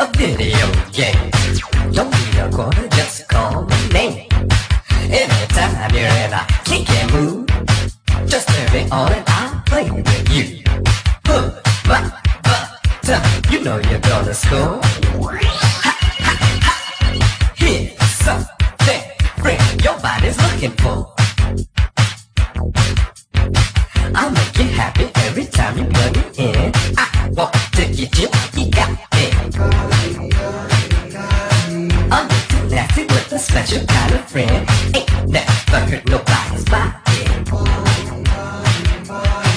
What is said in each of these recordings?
a video game. Don't be a quarter, just call my name. Anytime you're in a kinky mood, just turn me on and I'll play with you. Huh, but, but, uh, you know you're gonna score. Here's something free your body's looking for. I'll make you happy every time you plug it in. I walk to get you a special kind of friend. Ain't never hurt nobody's body.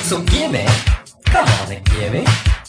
So give me, come on and give me.